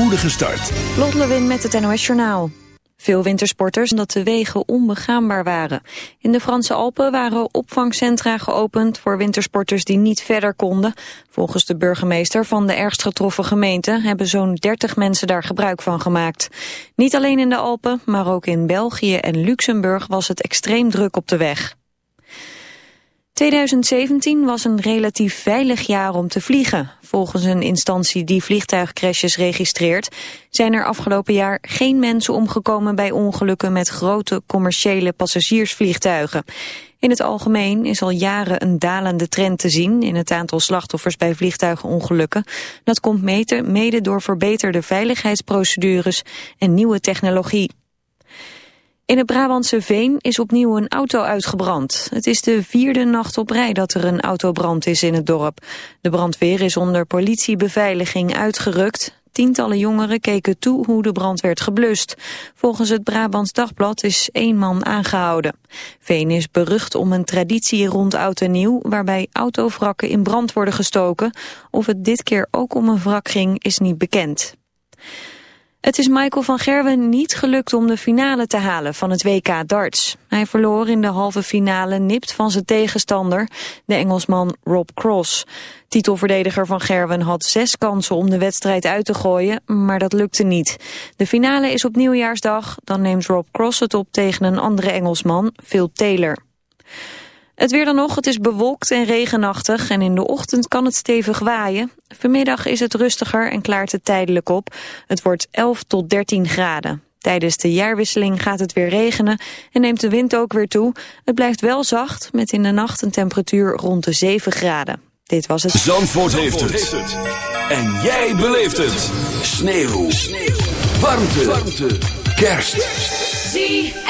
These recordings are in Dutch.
spoedige start. Lot met het NOS Journaal. Veel wintersporters dat de wegen onbegaanbaar waren. In de Franse Alpen waren opvangcentra geopend voor wintersporters die niet verder konden. Volgens de burgemeester van de ergst getroffen gemeente hebben zo'n 30 mensen daar gebruik van gemaakt. Niet alleen in de Alpen, maar ook in België en Luxemburg was het extreem druk op de weg. 2017 was een relatief veilig jaar om te vliegen. Volgens een instantie die vliegtuigcrashes registreert... zijn er afgelopen jaar geen mensen omgekomen bij ongelukken... met grote commerciële passagiersvliegtuigen. In het algemeen is al jaren een dalende trend te zien... in het aantal slachtoffers bij vliegtuigenongelukken. Dat komt mede door verbeterde veiligheidsprocedures en nieuwe technologie. In het Brabantse Veen is opnieuw een auto uitgebrand. Het is de vierde nacht op rij dat er een autobrand is in het dorp. De brandweer is onder politiebeveiliging uitgerukt. Tientallen jongeren keken toe hoe de brand werd geblust. Volgens het Brabants Dagblad is één man aangehouden. Veen is berucht om een traditie rond oud en nieuw... waarbij autovrakken in brand worden gestoken. Of het dit keer ook om een wrak ging, is niet bekend. Het is Michael van Gerwen niet gelukt om de finale te halen van het WK darts. Hij verloor in de halve finale nipt van zijn tegenstander, de Engelsman Rob Cross. Titelverdediger van Gerwen had zes kansen om de wedstrijd uit te gooien, maar dat lukte niet. De finale is op nieuwjaarsdag, dan neemt Rob Cross het op tegen een andere Engelsman, Phil Taylor. Het weer dan nog, het is bewolkt en regenachtig en in de ochtend kan het stevig waaien. Vanmiddag is het rustiger en klaart het tijdelijk op. Het wordt 11 tot 13 graden. Tijdens de jaarwisseling gaat het weer regenen en neemt de wind ook weer toe. Het blijft wel zacht, met in de nacht een temperatuur rond de 7 graden. Dit was het... Zandvoort, heeft, het. En jij beleeft het. Sneeuw. Sneeuw. Warmte. Warmte. Kerst. ZFM.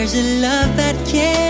there's a love that cannot lie. Love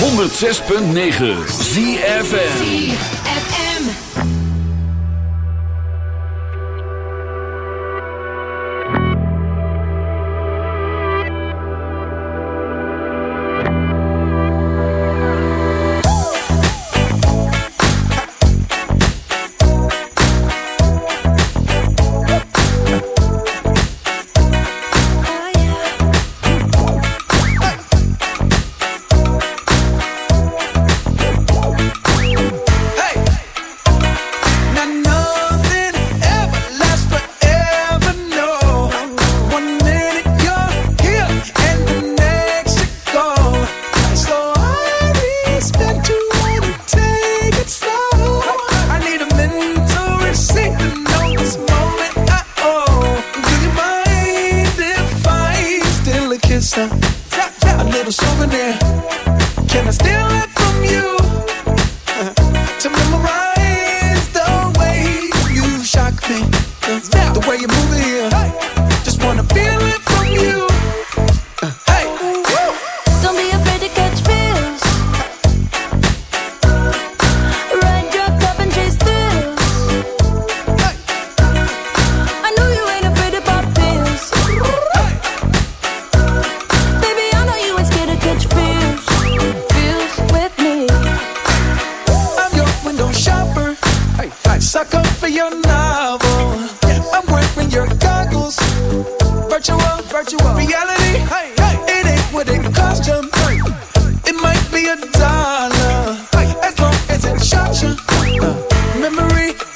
106.9 ZFN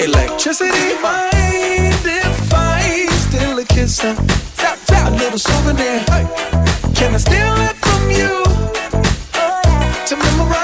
Electricity, mind if I still a kisser? Tap, tap, a little souvenir. Hey. Can I steal it from you? To memorize.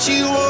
what you want.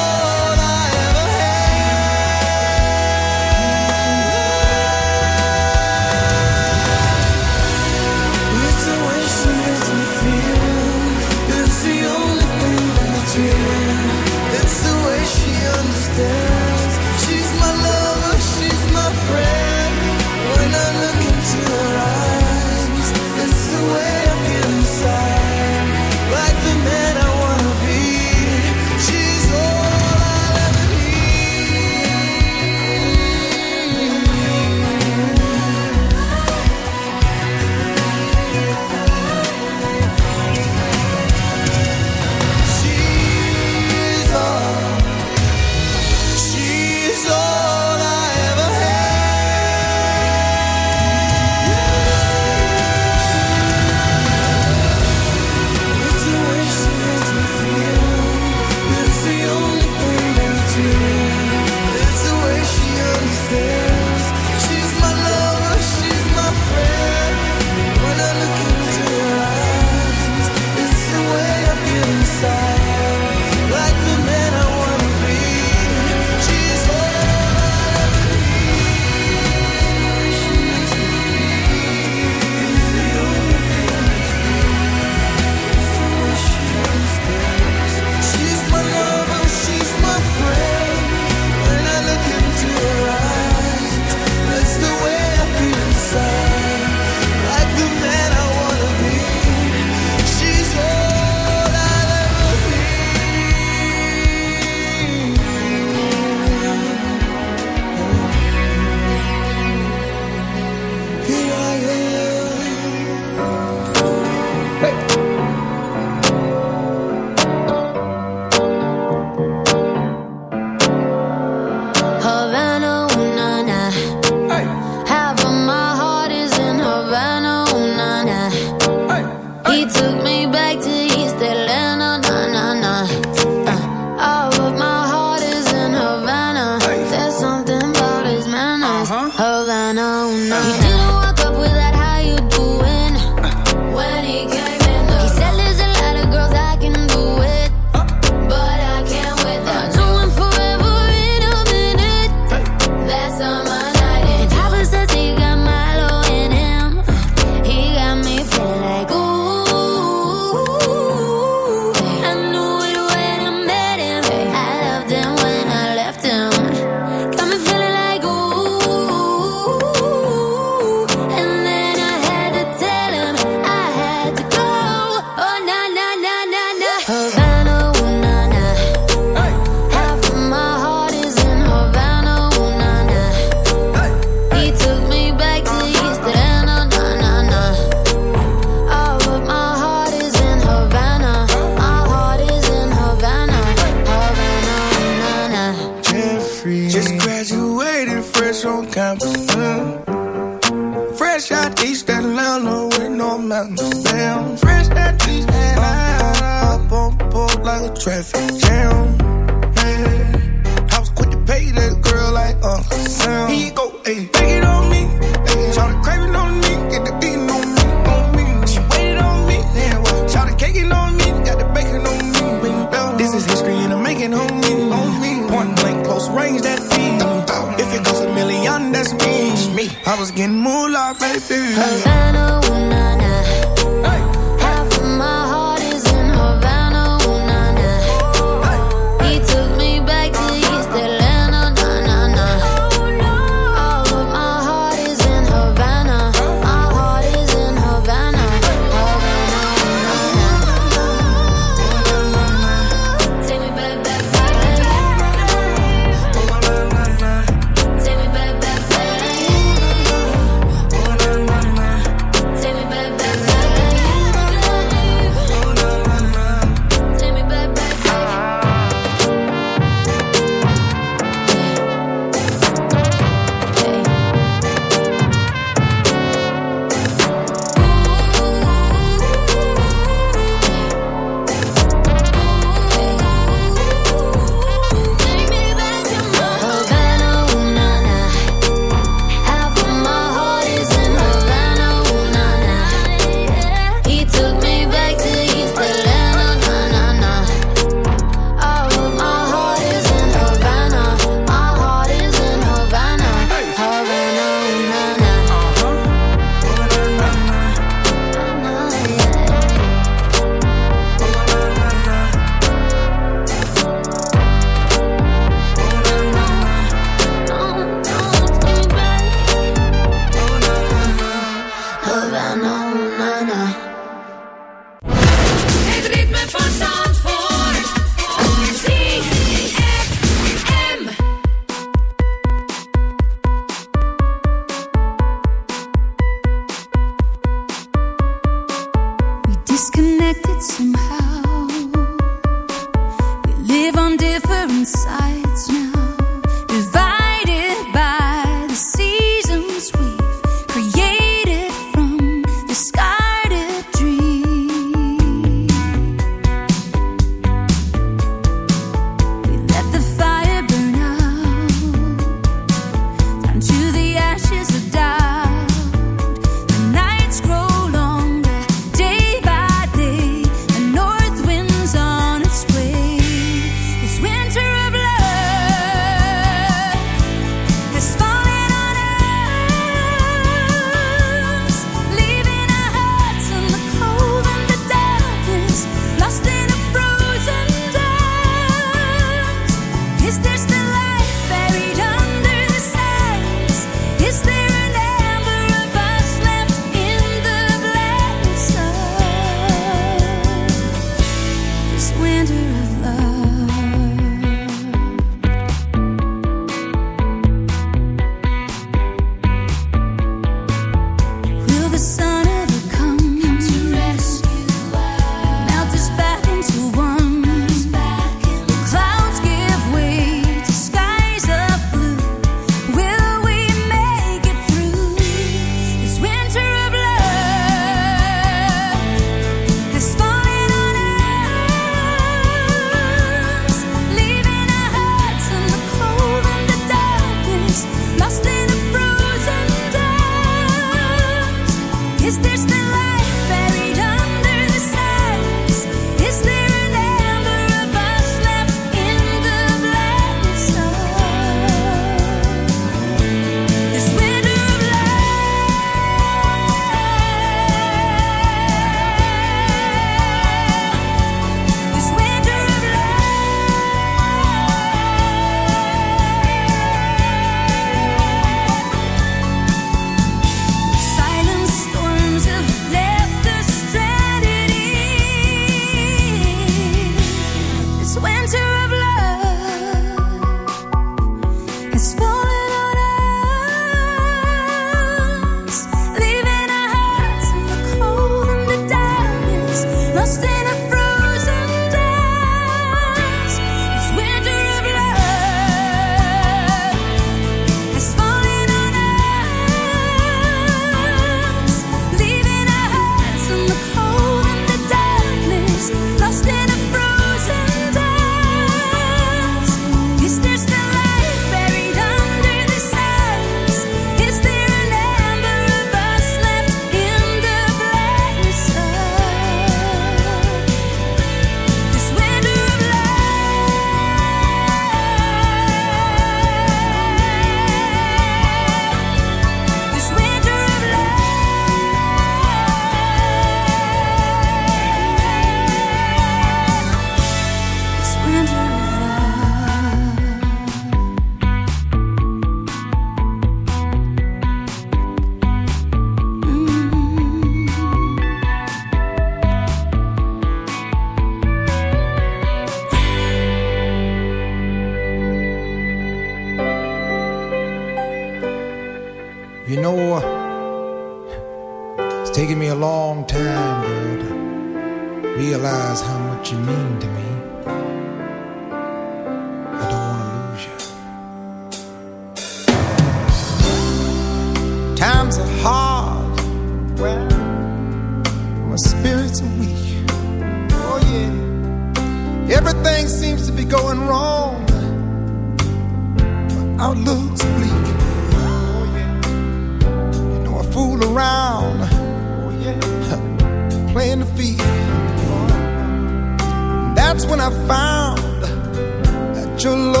your love.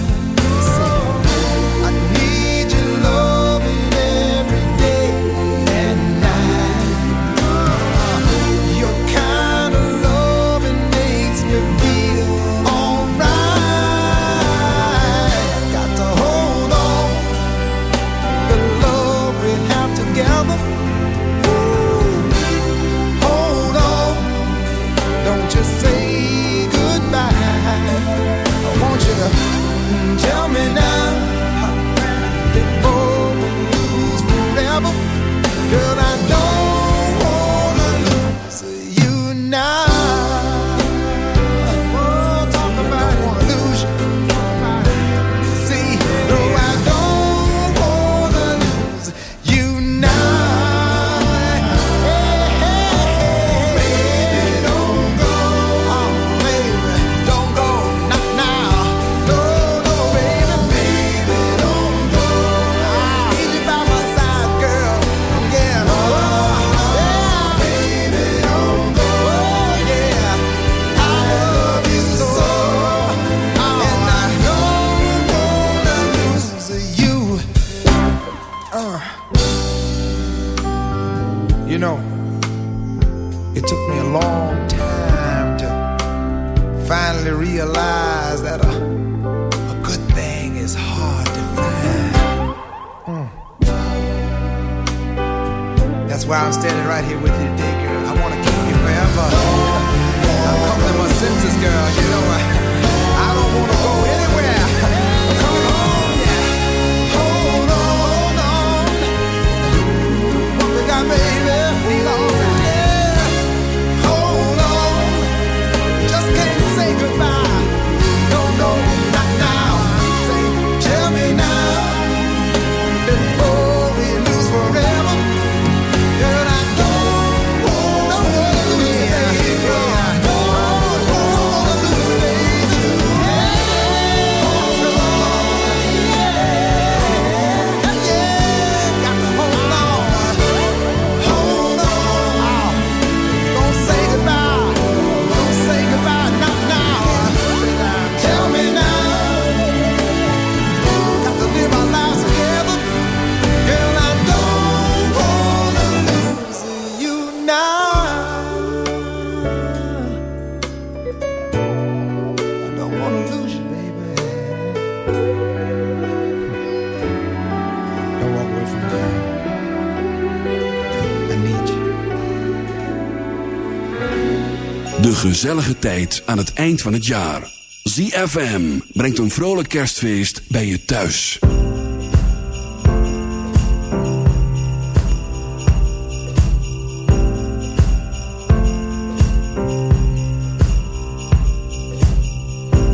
gezellige tijd aan het eind van het jaar. ZFM brengt een vrolijk kerstfeest bij je thuis.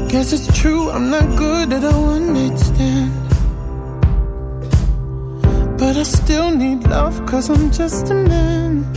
Guess it's true, I'm not good at all one stand But I still need love, cause I'm just a man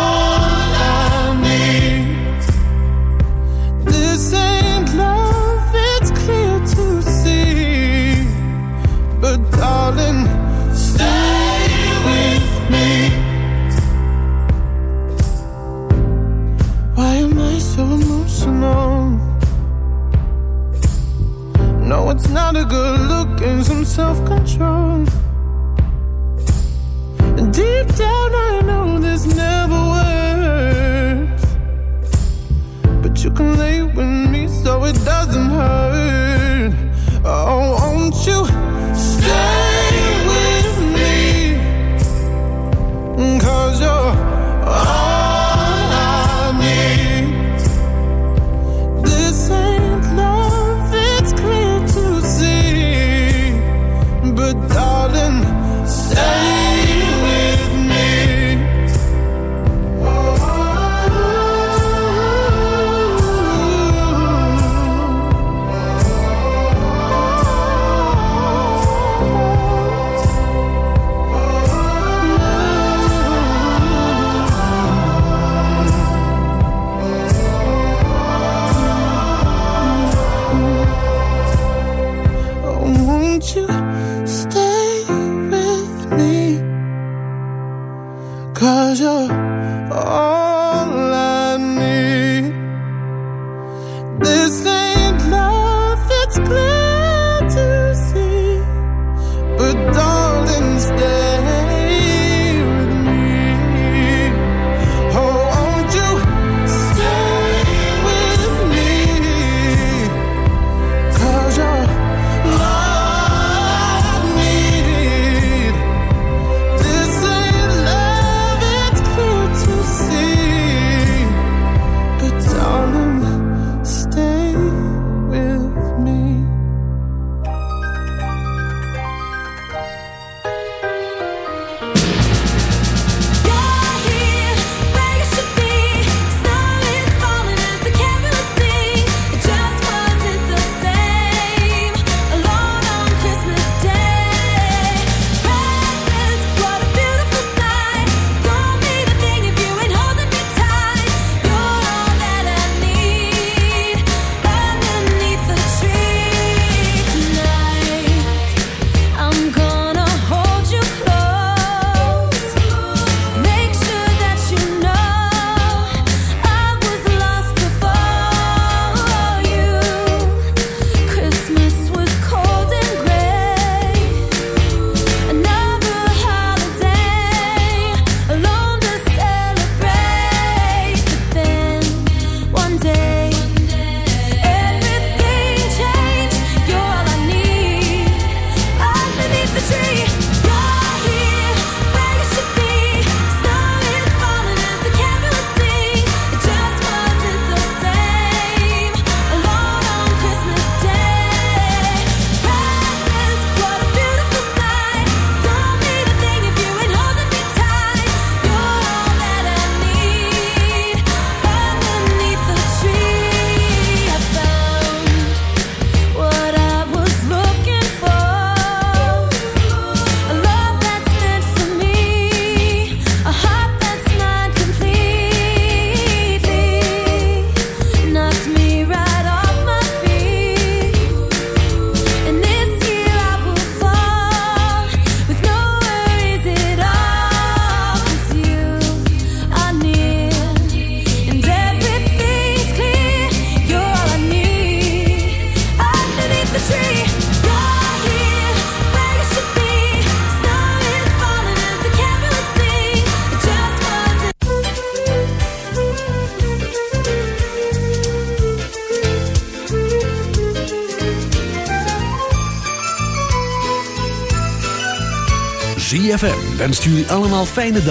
self-control. Stuur jullie allemaal fijne dag.